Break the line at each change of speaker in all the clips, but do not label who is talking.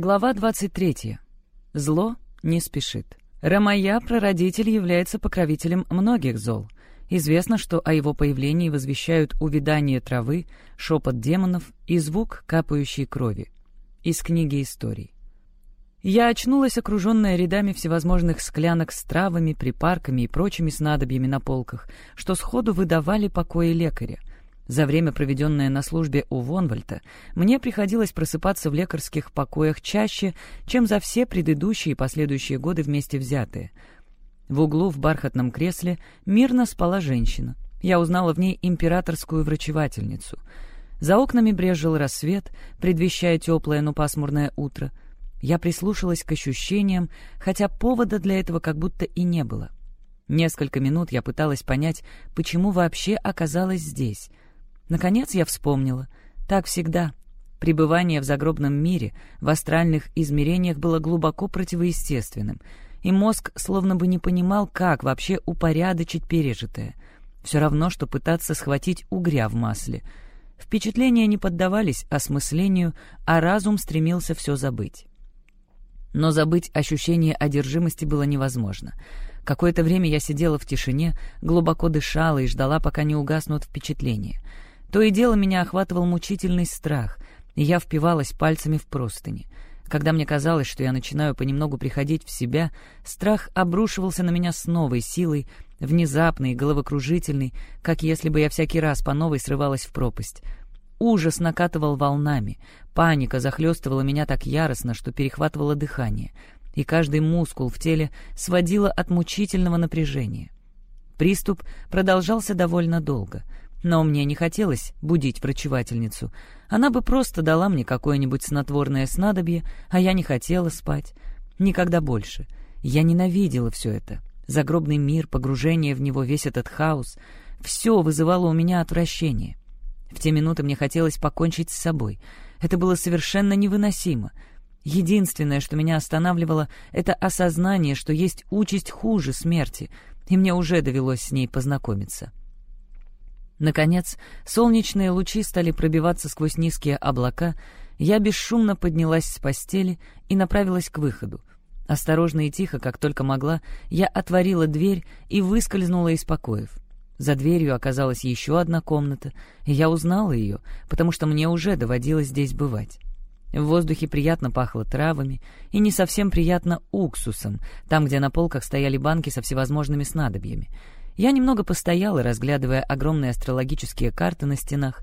Глава 23. Зло не спешит. Рамая, прародитель, является покровителем многих зол. Известно, что о его появлении возвещают увядание травы, шепот демонов и звук капающей крови. Из книги историй. Я очнулась, окруженная рядами всевозможных склянок с травами, припарками и прочими снадобьями на полках, что сходу выдавали покои лекаря. За время, проведенное на службе у Вонвальта, мне приходилось просыпаться в лекарских покоях чаще, чем за все предыдущие и последующие годы вместе взятые. В углу в бархатном кресле мирно спала женщина. Я узнала в ней императорскую врачевательницу. За окнами брезжил рассвет, предвещая теплое, но пасмурное утро. Я прислушалась к ощущениям, хотя повода для этого как будто и не было. Несколько минут я пыталась понять, почему вообще оказалась здесь — Наконец я вспомнила. Так всегда. Пребывание в загробном мире, в астральных измерениях было глубоко противоестественным, и мозг словно бы не понимал, как вообще упорядочить пережитое. Все равно, что пытаться схватить угря в масле. Впечатления не поддавались осмыслению, а разум стремился все забыть. Но забыть ощущение одержимости было невозможно. Какое-то время я сидела в тишине, глубоко дышала и ждала, пока не угаснут впечатления — то и дело меня охватывал мучительный страх, и я впивалась пальцами в простыни. Когда мне казалось, что я начинаю понемногу приходить в себя, страх обрушивался на меня с новой силой, внезапный, головокружительный, как если бы я всякий раз по новой срывалась в пропасть. Ужас накатывал волнами, паника захлестывала меня так яростно, что перехватывало дыхание, и каждый мускул в теле сводило от мучительного напряжения. Приступ продолжался довольно долго — но мне не хотелось будить врачевательницу. Она бы просто дала мне какое-нибудь снотворное снадобье, а я не хотела спать. Никогда больше. Я ненавидела все это. Загробный мир, погружение в него, весь этот хаос. Все вызывало у меня отвращение. В те минуты мне хотелось покончить с собой. Это было совершенно невыносимо. Единственное, что меня останавливало, это осознание, что есть участь хуже смерти, и мне уже довелось с ней познакомиться. Наконец, солнечные лучи стали пробиваться сквозь низкие облака, я бесшумно поднялась с постели и направилась к выходу. Осторожно и тихо, как только могла, я отворила дверь и выскользнула из покоев. За дверью оказалась еще одна комната, и я узнала ее, потому что мне уже доводилось здесь бывать. В воздухе приятно пахло травами и не совсем приятно уксусом, там, где на полках стояли банки со всевозможными снадобьями — я немного постояла, разглядывая огромные астрологические карты на стенах,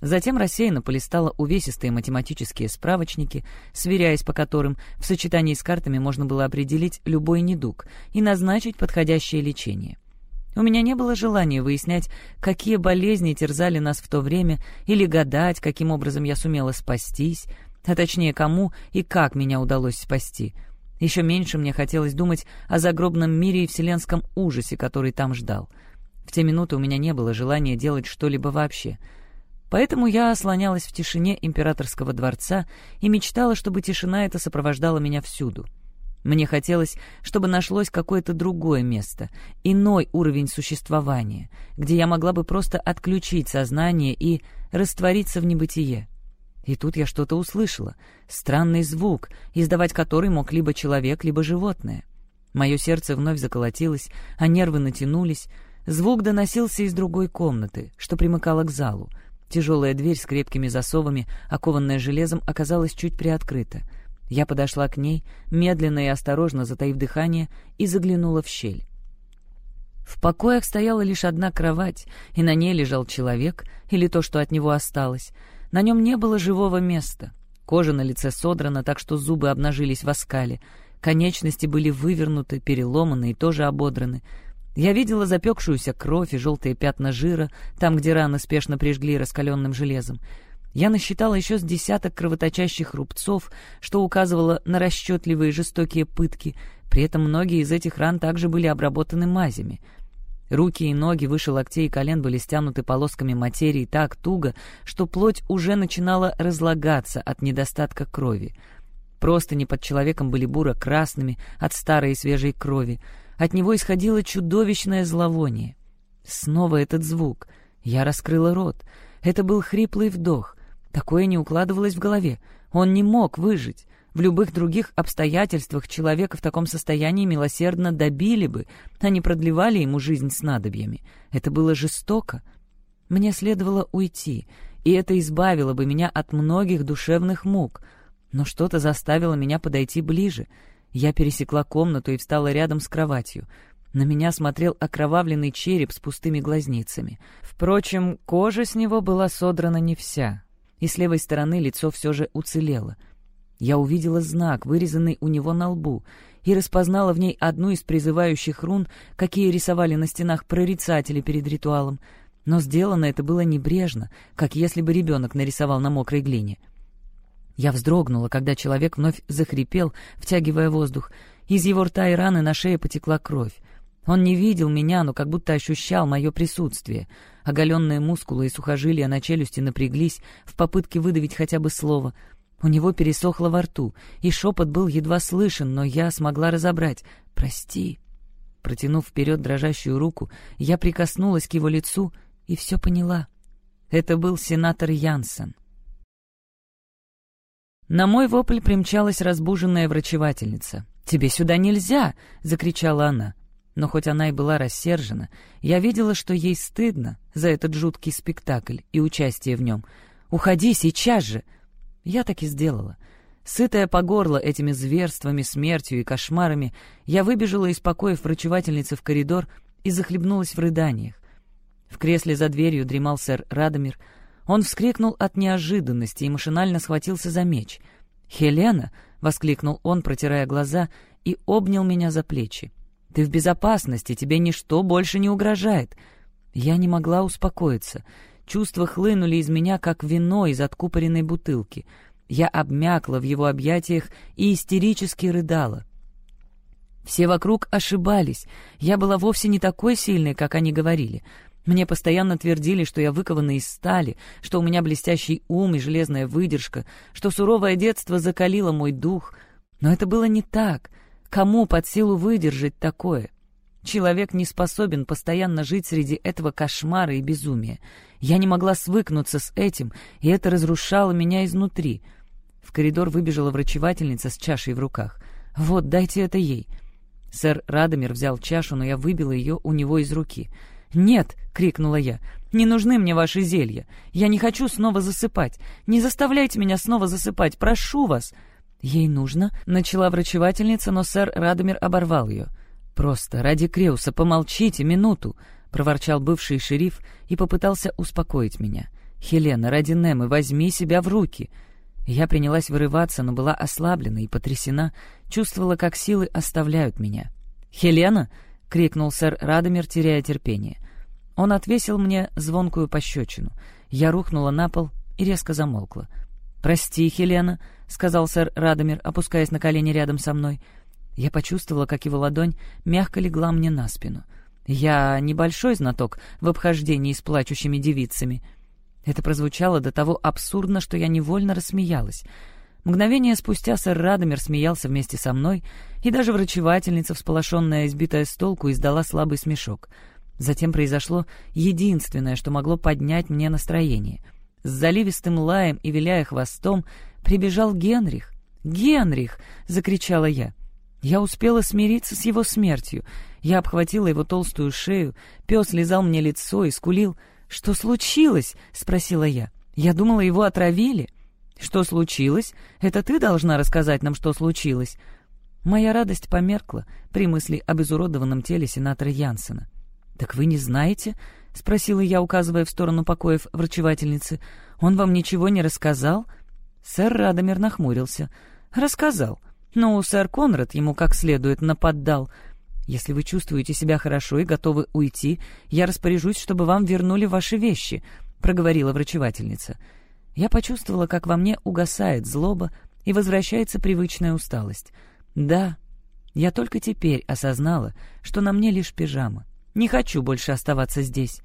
затем рассеянно полистала увесистые математические справочники, сверяясь по которым в сочетании с картами можно было определить любой недуг и назначить подходящее лечение. У меня не было желания выяснять, какие болезни терзали нас в то время, или гадать, каким образом я сумела спастись, а точнее, кому и как меня удалось спасти — еще меньше мне хотелось думать о загробном мире и вселенском ужасе, который там ждал. В те минуты у меня не было желания делать что-либо вообще. Поэтому я ослонялась в тишине императорского дворца и мечтала, чтобы тишина эта сопровождала меня всюду. Мне хотелось, чтобы нашлось какое-то другое место, иной уровень существования, где я могла бы просто отключить сознание и раствориться в небытие. И тут я что-то услышала. Странный звук, издавать который мог либо человек, либо животное. Мое сердце вновь заколотилось, а нервы натянулись. Звук доносился из другой комнаты, что примыкала к залу. Тяжелая дверь с крепкими засовами, окованная железом, оказалась чуть приоткрыта. Я подошла к ней, медленно и осторожно затаив дыхание, и заглянула в щель. В покоях стояла лишь одна кровать, и на ней лежал человек, или то, что от него осталось — на нем не было живого места. Кожа на лице содрана, так что зубы обнажились в оскале. Конечности были вывернуты, переломаны и тоже ободраны. Я видела запекшуюся кровь и желтые пятна жира, там, где раны спешно прижгли раскаленным железом. Я насчитала еще с десяток кровоточащих рубцов, что указывало на расчетливые жестокие пытки. При этом многие из этих ран также были обработаны мазями — Руки и ноги выше локтей и колен были стянуты полосками материи так туго, что плоть уже начинала разлагаться от недостатка крови. Простыни под человеком были буро-красными от старой и свежей крови. От него исходило чудовищное зловоние. Снова этот звук. Я раскрыла рот. Это был хриплый вдох. Такое не укладывалось в голове. Он не мог выжить. В любых других обстоятельствах человека в таком состоянии милосердно добили бы, а не продлевали ему жизнь снадобьями. Это было жестоко. Мне следовало уйти, и это избавило бы меня от многих душевных мук. Но что-то заставило меня подойти ближе. Я пересекла комнату и встала рядом с кроватью. На меня смотрел окровавленный череп с пустыми глазницами. Впрочем, кожа с него была содрана не вся, и с левой стороны лицо все же уцелело — я увидела знак, вырезанный у него на лбу, и распознала в ней одну из призывающих рун, какие рисовали на стенах прорицатели перед ритуалом. Но сделано это было небрежно, как если бы ребенок нарисовал на мокрой глине. Я вздрогнула, когда человек вновь захрипел, втягивая воздух. Из его рта и раны на шее потекла кровь. Он не видел меня, но как будто ощущал мое присутствие. Оголенные мускулы и сухожилия на челюсти напряглись в попытке выдавить хотя бы слово — у него пересохло во рту, и шепот был едва слышен, но я смогла разобрать «Прости». Протянув вперед дрожащую руку, я прикоснулась к его лицу и все поняла. Это был сенатор Янсен. На мой вопль примчалась разбуженная врачевательница. «Тебе сюда нельзя!» — закричала она. Но хоть она и была рассержена, я видела, что ей стыдно за этот жуткий спектакль и участие в нем. «Уходи сейчас же!» Я так и сделала. Сытая по горло этими зверствами, смертью и кошмарами, я выбежала из покоев врачевательницы в коридор и захлебнулась в рыданиях. В кресле за дверью дремал сэр Радомир. Он вскрикнул от неожиданности и машинально схватился за меч. «Хелена!» — воскликнул он, протирая глаза, и обнял меня за плечи. «Ты в безопасности, тебе ничто больше не угрожает». Я не могла успокоиться — Чувства хлынули из меня, как вино из откупоренной бутылки. Я обмякла в его объятиях и истерически рыдала. Все вокруг ошибались. Я была вовсе не такой сильной, как они говорили. Мне постоянно твердили, что я выкована из стали, что у меня блестящий ум и железная выдержка, что суровое детство закалило мой дух. Но это было не так. Кому под силу выдержать такое? Человек не способен постоянно жить среди этого кошмара и безумия. Я не могла свыкнуться с этим, и это разрушало меня изнутри. В коридор выбежала врачевательница с чашей в руках. «Вот, дайте это ей». Сэр Радомир взял чашу, но я выбила ее у него из руки. «Нет!» — крикнула я. «Не нужны мне ваши зелья. Я не хочу снова засыпать. Не заставляйте меня снова засыпать. Прошу вас!» «Ей нужно», — начала врачевательница, но сэр Радомир оборвал ее. «Просто ради Креуса помолчите минуту», — проворчал бывший шериф и попытался успокоить меня. «Хелена, ради Немы, возьми себя в руки». Я принялась вырываться, но была ослаблена и потрясена, чувствовала, как силы оставляют меня. «Хелена!» — крикнул сэр Радомир, теряя терпение. Он отвесил мне звонкую пощечину. Я рухнула на пол и резко замолкла. «Прости, Хелена», — сказал сэр Радомир, опускаясь на колени рядом со мной, — я почувствовала, как его ладонь мягко легла мне на спину. Я небольшой знаток в обхождении с плачущими девицами. Это прозвучало до того абсурдно, что я невольно рассмеялась. Мгновение спустя сэр Радомир смеялся вместе со мной, и даже врачевательница, всполошенная, избитая с толку, издала слабый смешок. Затем произошло единственное, что могло поднять мне настроение. С заливистым лаем и виляя хвостом прибежал Генрих. «Генрих!» — закричала я. Я успела смириться с его смертью. Я обхватила его толстую шею, пес лизал мне лицо и скулил. «Что случилось?» — спросила я. «Я думала, его отравили». «Что случилось? Это ты должна рассказать нам, что случилось?» Моя радость померкла при мысли об изуродованном теле сенатора Янсена. «Так вы не знаете?» — спросила я, указывая в сторону покоев врачевательницы. «Он вам ничего не рассказал?» Сэр Радомир нахмурился. «Рассказал. Но сэр Конрад ему как следует наподдал. Если вы чувствуете себя хорошо и готовы уйти, я распоряжусь, чтобы вам вернули ваши вещи», — проговорила врачевательница. Я почувствовала, как во мне угасает злоба и возвращается привычная усталость. Да, я только теперь осознала, что на мне лишь пижама. Не хочу больше оставаться здесь.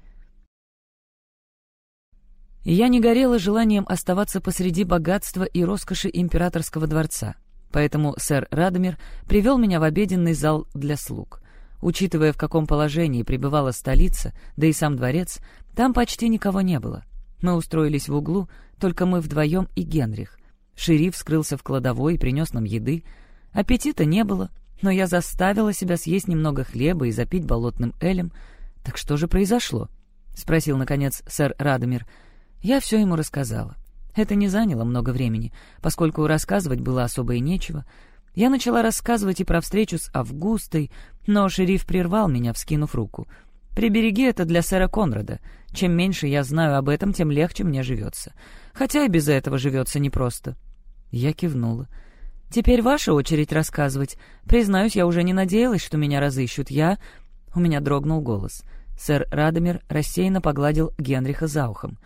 я не горела желанием оставаться посреди богатства и роскоши императорского дворца. Поэтому сэр Радомир привел меня в обеденный зал для слуг. Учитывая, в каком положении пребывала столица, да и сам дворец, там почти никого не было. Мы устроились в углу, только мы вдвоем и Генрих. Шериф скрылся в кладовой и принес нам еды. Аппетита не было, но я заставила себя съесть немного хлеба и запить болотным элем. Так что же произошло? — спросил, наконец, сэр Радомир. Я все ему рассказала. Это не заняло много времени, поскольку рассказывать было особо и нечего. Я начала рассказывать и про встречу с Августой, но шериф прервал меня, вскинув руку. «Прибереги это для сэра Конрада. Чем меньше я знаю об этом, тем легче мне живется. Хотя и без этого живется непросто». Я кивнула. «Теперь ваша очередь рассказывать. Признаюсь, я уже не надеялась, что меня разыщут. Я...» У меня дрогнул голос. Сэр Радомир рассеянно погладил Генриха за ухом.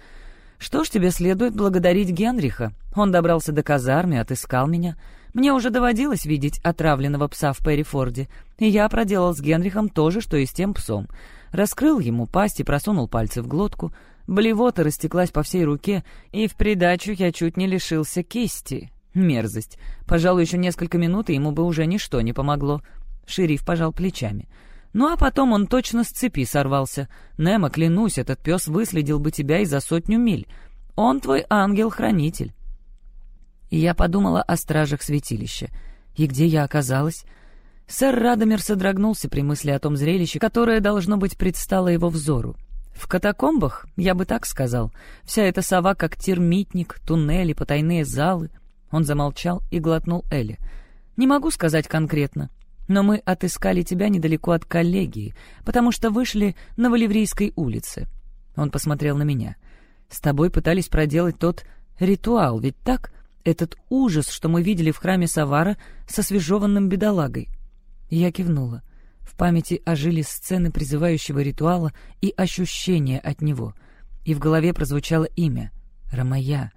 «Что ж, тебе следует благодарить Генриха. Он добрался до казармы, отыскал меня. Мне уже доводилось видеть отравленного пса в Перрифорде, и я проделал с Генрихом то же, что и с тем псом. Раскрыл ему пасть и просунул пальцы в глотку. Блевота растеклась по всей руке, и в придачу я чуть не лишился кисти. Мерзость. Пожалуй, еще несколько минут, и ему бы уже ничто не помогло. Шериф пожал плечами. Ну а потом он точно с цепи сорвался. Немо, клянусь, этот пес выследил бы тебя и за сотню миль. Он твой ангел-хранитель. И я подумала о стражах святилища. И где я оказалась? Сэр Радомир содрогнулся при мысли о том зрелище, которое, должно быть, предстало его взору. В катакомбах, я бы так сказал, вся эта сова как термитник, туннели, потайные залы. Он замолчал и глотнул Элли. «Не могу сказать конкретно. Но мы отыскали тебя недалеко от коллегии, потому что вышли на Валиврийской улице». Он посмотрел на меня. «С тобой пытались проделать тот ритуал, ведь так? Этот ужас, что мы видели в храме Савара со свежеванным бедолагой». Я кивнула. В памяти ожили сцены призывающего ритуала и ощущения от него. И в голове прозвучало имя — Рамая.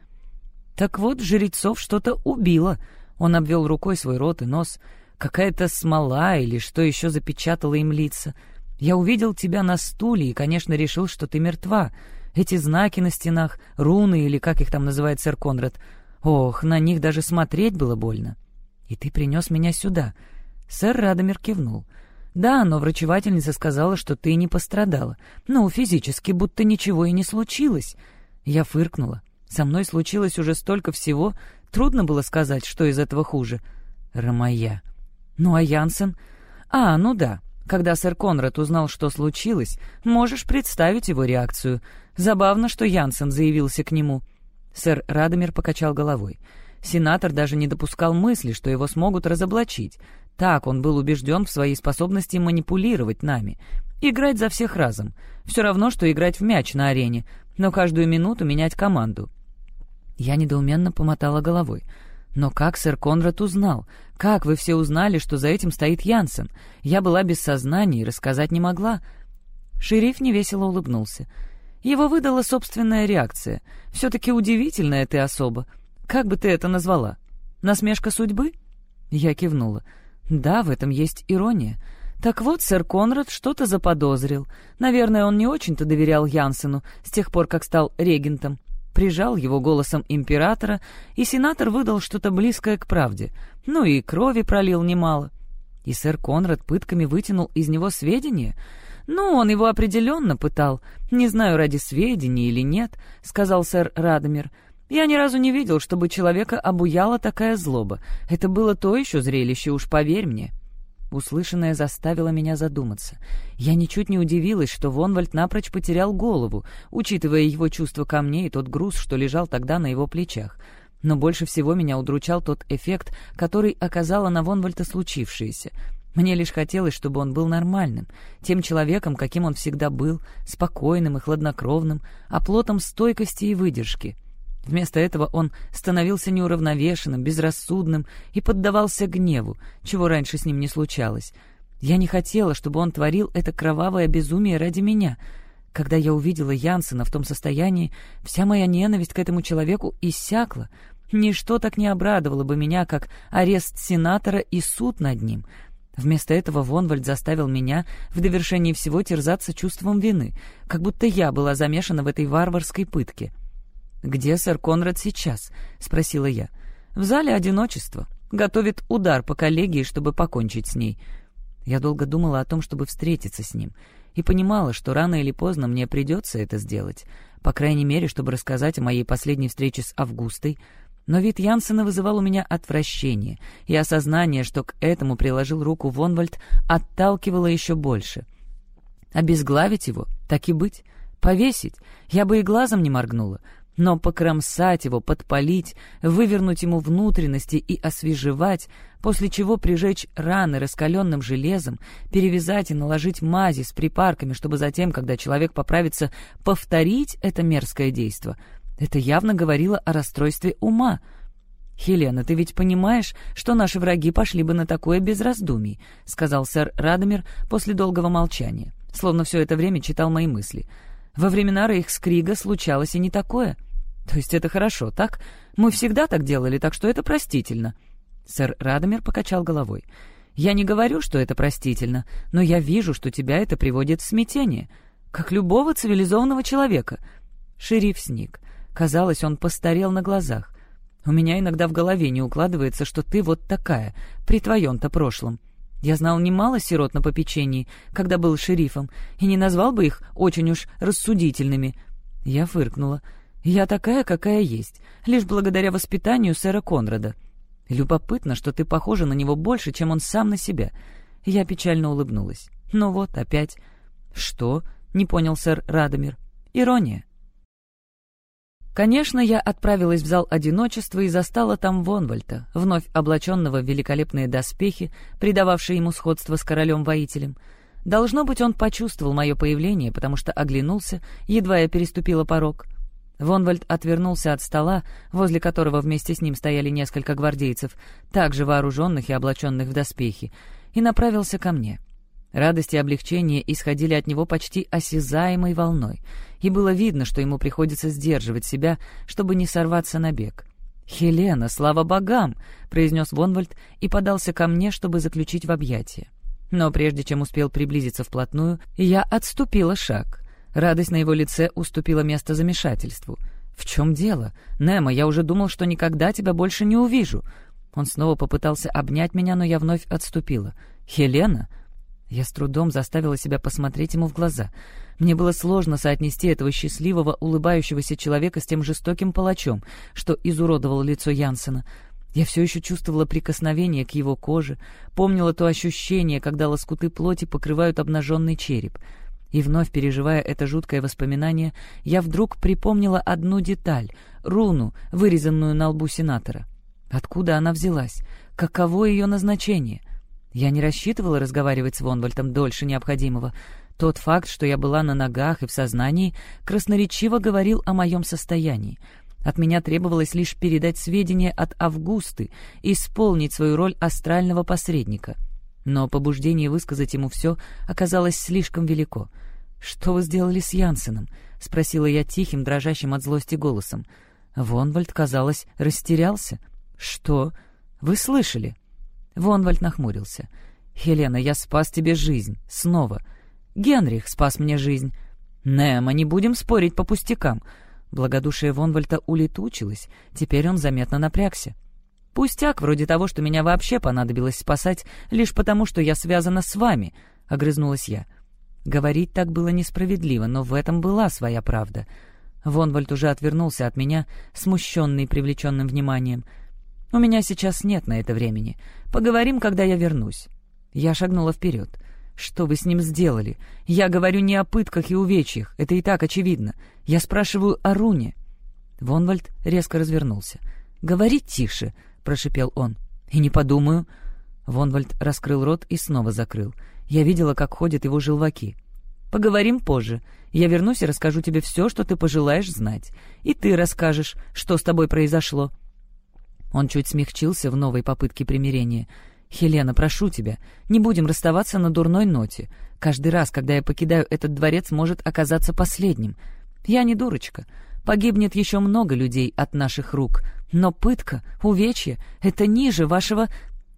«Так вот, жрецов что-то убило», — он обвел рукой свой рот и нос — Какая-то смола или что еще запечатало им лица. Я увидел тебя на стуле и, конечно, решил, что ты мертва. Эти знаки на стенах, руны или как их там называет сэр Конрад. Ох, на них даже смотреть было больно. И ты принес меня сюда. Сэр Радомир кивнул. Да, но врачевательница сказала, что ты не пострадала. Ну, физически, будто ничего и не случилось. Я фыркнула. Со мной случилось уже столько всего, трудно было сказать, что из этого хуже. Ромая. Ну а Янсен? А, ну да. Когда сэр Конрад узнал, что случилось, можешь представить его реакцию. Забавно, что Янсен заявился к нему. Сэр Радомир покачал головой. Сенатор даже не допускал мысли, что его смогут разоблачить. Так он был убежден в своей способности манипулировать нами. Играть за всех разом. Все равно, что играть в мяч на арене, но каждую минуту менять команду. Я недоуменно помотала головой. «Но как сэр Конрад узнал? Как вы все узнали, что за этим стоит Янсен? Я была без сознания и рассказать не могла». Шериф невесело улыбнулся. Его выдала собственная реакция. «Все-таки удивительная ты особа. Как бы ты это назвала? Насмешка судьбы?» Я кивнула. «Да, в этом есть ирония. Так вот, сэр Конрад что-то заподозрил. Наверное, он не очень-то доверял Янсену с тех пор, как стал регентом прижал его голосом императора, и сенатор выдал что-то близкое к правде, ну и крови пролил немало. И сэр Конрад пытками вытянул из него сведения. «Ну, он его определенно пытал. Не знаю, ради сведений или нет», — сказал сэр Радомир. «Я ни разу не видел, чтобы человека обуяла такая злоба. Это было то еще зрелище, уж поверь мне». Услышанное заставило меня задуматься. Я ничуть не удивилась, что Вонвальд напрочь потерял голову, учитывая его чувство ко мне и тот груз, что лежал тогда на его плечах. Но больше всего меня удручал тот эффект, который оказало на Вонвальда случившееся. Мне лишь хотелось, чтобы он был нормальным, тем человеком, каким он всегда был, спокойным и хладнокровным, оплотом стойкости и выдержки — Вместо этого он становился неуравновешенным, безрассудным и поддавался гневу, чего раньше с ним не случалось. Я не хотела, чтобы он творил это кровавое безумие ради меня. Когда я увидела Янсена в том состоянии, вся моя ненависть к этому человеку иссякла. Ничто так не обрадовало бы меня, как арест сенатора и суд над ним. Вместо этого Вонвальд заставил меня в довершении всего терзаться чувством вины, как будто я была замешана в этой варварской пытке. «Где сэр Конрад сейчас?» — спросила я. «В зале одиночества. Готовит удар по коллегии, чтобы покончить с ней». Я долго думала о том, чтобы встретиться с ним, и понимала, что рано или поздно мне придется это сделать, по крайней мере, чтобы рассказать о моей последней встрече с Августой. Но вид Янсена вызывал у меня отвращение, и осознание, что к этому приложил руку Вонвальд, отталкивало еще больше. Обезглавить его, так и быть, повесить, я бы и глазом не моргнула, но покромсать его, подпалить, вывернуть ему внутренности и освежевать, после чего прижечь раны раскаленным железом, перевязать и наложить мази с припарками, чтобы затем, когда человек поправится, повторить это мерзкое действо — это явно говорило о расстройстве ума. «Хелена, ты ведь понимаешь, что наши враги пошли бы на такое без раздумий», — сказал сэр Радомир после долгого молчания, словно все это время читал мои мысли. «Во времена Рейхскрига случалось и не такое. То есть это хорошо, так? Мы всегда так делали, так что это простительно». Сэр Радомир покачал головой. «Я не говорю, что это простительно, но я вижу, что тебя это приводит в смятение, как любого цивилизованного человека». Шериф сник. Казалось, он постарел на глазах. У меня иногда в голове не укладывается, что ты вот такая, при твоем-то прошлом. Я знал немало сирот на попечении, когда был шерифом, и не назвал бы их очень уж рассудительными. Я фыркнула. Я такая, какая есть, лишь благодаря воспитанию сэра Конрада. Любопытно, что ты похожа на него больше, чем он сам на себя. Я печально улыбнулась. Ну вот, опять. Что? Не понял сэр Радомир. Ирония. Конечно, я отправилась в зал одиночества и застала там Вонвальта, вновь облаченного в великолепные доспехи, придававшие ему сходство с королем-воителем. Должно быть, он почувствовал мое появление, потому что оглянулся, едва я переступила порог. Вонвальд отвернулся от стола, возле которого вместе с ним стояли несколько гвардейцев, также вооруженных и облаченных в доспехи, и направился ко мне. Радость и облегчение исходили от него почти осязаемой волной, и было видно, что ему приходится сдерживать себя, чтобы не сорваться на бег. «Хелена, слава богам!» — произнес Вонвальд и подался ко мне, чтобы заключить в объятия. Но прежде чем успел приблизиться вплотную, я отступила шаг. Радость на его лице уступила место замешательству. «В чем дело? Немо, я уже думал, что никогда тебя больше не увижу». Он снова попытался обнять меня, но я вновь отступила. «Хелена?» Я с трудом заставила себя посмотреть ему в глаза. Мне было сложно соотнести этого счастливого, улыбающегося человека с тем жестоким палачом, что изуродовал лицо Янсена. Я все еще чувствовала прикосновение к его коже, помнила то ощущение, когда лоскуты плоти покрывают обнаженный череп. И вновь переживая это жуткое воспоминание, я вдруг припомнила одну деталь — руну, вырезанную на лбу сенатора. Откуда она взялась? Каково ее назначение? Я не рассчитывала разговаривать с Вонвальтом дольше необходимого. Тот факт, что я была на ногах и в сознании, красноречиво говорил о моем состоянии. От меня требовалось лишь передать сведения от Августы исполнить свою роль астрального посредника. Но побуждение высказать ему все оказалось слишком велико. «Что вы сделали с Янсеном?» — спросила я тихим, дрожащим от злости голосом. Вонвальд, казалось, растерялся. «Что? Вы слышали?» Вонвальд нахмурился. «Хелена, я спас тебе жизнь. Снова. Генрих спас мне жизнь. Немо, не будем спорить по пустякам». Благодушие Вонвальта улетучилось. Теперь он заметно напрягся. «Пустяк, вроде того, что меня вообще понадобилось спасать, лишь потому, что я связана с вами», — огрызнулась я. Говорить так было несправедливо, но в этом была своя правда. Вонвальд уже отвернулся от меня, смущенный привлеченным вниманием — у меня сейчас нет на это времени. Поговорим, когда я вернусь». Я шагнула вперед. «Что вы с ним сделали? Я говорю не о пытках и увечьях, это и так очевидно. Я спрашиваю о руне». Вонвальд резко развернулся. «Говори тише», — прошипел он. «И не подумаю». Вонвальд раскрыл рот и снова закрыл. Я видела, как ходят его желваки. «Поговорим позже. Я вернусь и расскажу тебе все, что ты пожелаешь знать. И ты расскажешь, что с тобой произошло». Он чуть смягчился в новой попытке примирения. «Хелена, прошу тебя, не будем расставаться на дурной ноте. Каждый раз, когда я покидаю этот дворец, может оказаться последним. Я не дурочка. Погибнет еще много людей от наших рук. Но пытка, увечье — это ниже вашего...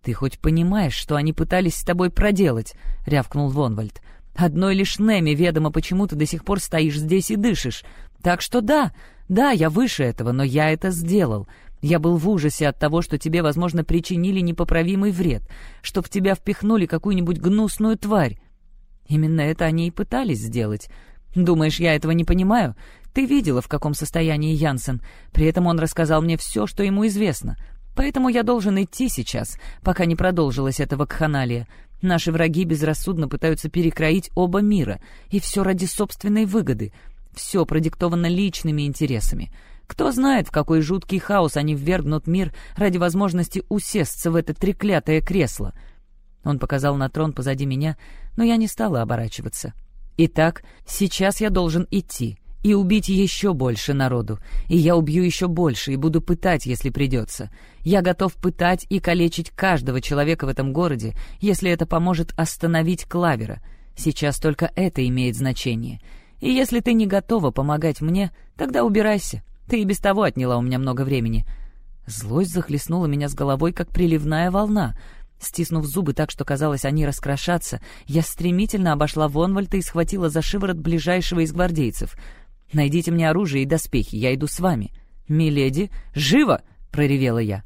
«Ты хоть понимаешь, что они пытались с тобой проделать?» — рявкнул Вонвальд. «Одной лишь Неми ведомо, почему ты до сих пор стоишь здесь и дышишь. Так что да, да, я выше этого, но я это сделал. Я был в ужасе от того, что тебе, возможно, причинили непоправимый вред, что в тебя впихнули какую-нибудь гнусную тварь. Именно это они и пытались сделать. Думаешь, я этого не понимаю? Ты видела, в каком состоянии Янсен. При этом он рассказал мне все, что ему известно. Поэтому я должен идти сейчас, пока не продолжилась эта вакханалия. Наши враги безрассудно пытаются перекроить оба мира, и все ради собственной выгоды. Все продиктовано личными интересами. Кто знает, в какой жуткий хаос они ввергнут мир ради возможности усесться в это треклятое кресло. Он показал на трон позади меня, но я не стала оборачиваться. Итак, сейчас я должен идти и убить еще больше народу. И я убью еще больше и буду пытать, если придется. Я готов пытать и калечить каждого человека в этом городе, если это поможет остановить Клавера. Сейчас только это имеет значение. И если ты не готова помогать мне, тогда убирайся. Ты и без того отняла у меня много времени». Злость захлестнула меня с головой, как приливная волна. Стиснув зубы так, что казалось, они раскрошатся, я стремительно обошла Вонвальта и схватила за шиворот ближайшего из гвардейцев. «Найдите мне оружие и доспехи, я иду с вами». «Миледи, живо!» — проревела я.